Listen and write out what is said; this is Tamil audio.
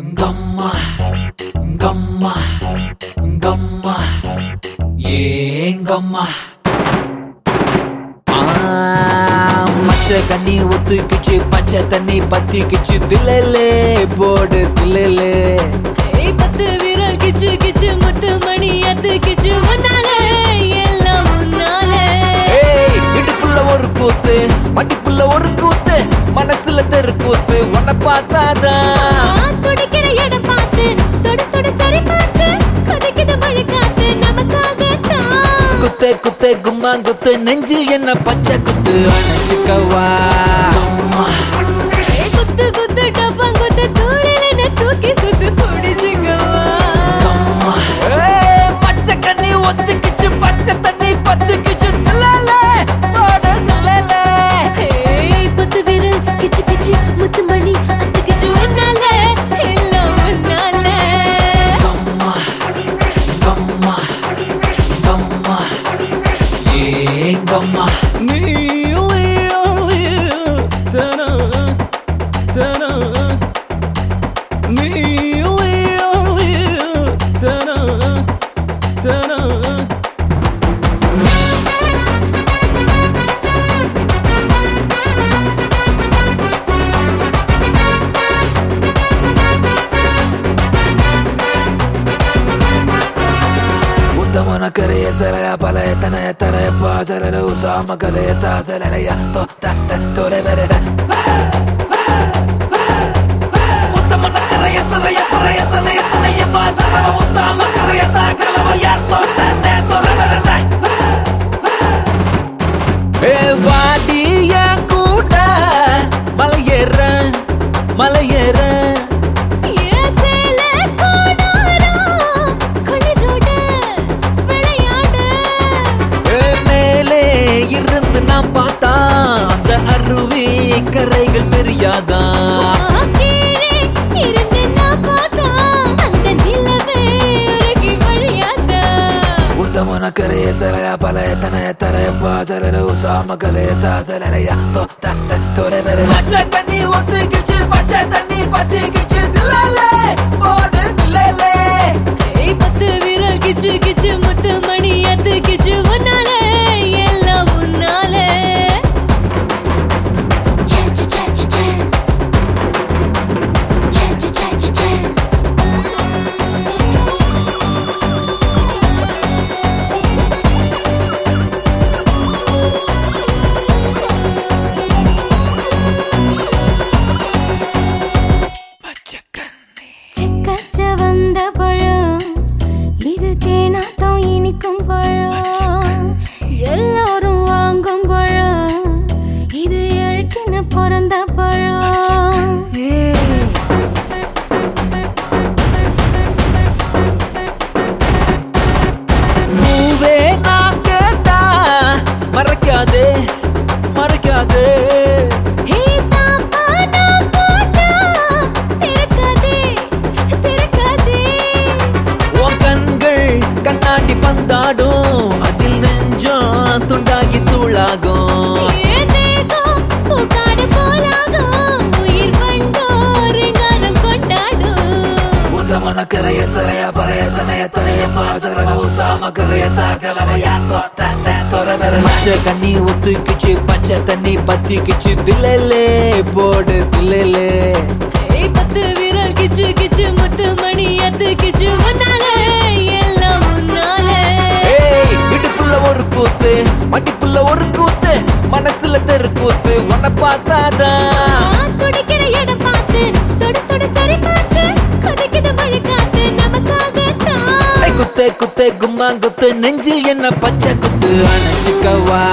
கம்மா கம்மா கம்மா ஏங்கம்மா மச்ச கண்ணி ஒத்துக்கிச்சு பச்சை தண்ணி பத்திக்கிச்சு தில்லே போடு தில்லே பத்து குத்தே குத்தே கும்மா குத்து நெஞ்சில் என்ன பச்சை குத்து. அணைச்சுக்கவா. ஏங்கம்மா. உத்தமன கரைய சலய பலய தனய தரைய பாசல உசாம கலைய தாசலைய தொத்த தொலை வெரத உத்தமன கரைய சலய பலய தனய தனய பாசல உசாம உத்தமன கரைய சலைய பலைய தனைய தரைய பாசல உசாம கலைய தாசலைய தொத்த தொலை வெற பச்சை தண்ணி ஒத்துக்கிச்சு பச்சை தண்ணி பத்திக்கிச்சு தில்லே போடு செக்கச்ச வந்த பழம். இது தேனாட்டம் இனிக்கும் பழம். உதமன கரைய சரைய பழைய தனைய தனைய பாசல உசாம கரைய தாசலைய தொத்த தொரவர மச்ச கண்ணி ஒத்துக்கிச்சு பச்சை தண்ணி பத்திக்கிச்சு தில்லே போடு தில்லே ஏய் பத்து விரல் கிச்சு கிச்சு முத்து மணி அத்து கிச்சு முன்னாலே எல்லாம் முன்னாலே ஏய் இடுப்புள்ள ஒரு கூத்து மடிப்புள்ள ஒரு கூத்து மனசுல தெரு கூத்து உன்னை பார்த்தாதான் குத்து குத்தே குத்து நெஞ்சில் என்ன பச்சை குத்து அணைச்சிக்கவா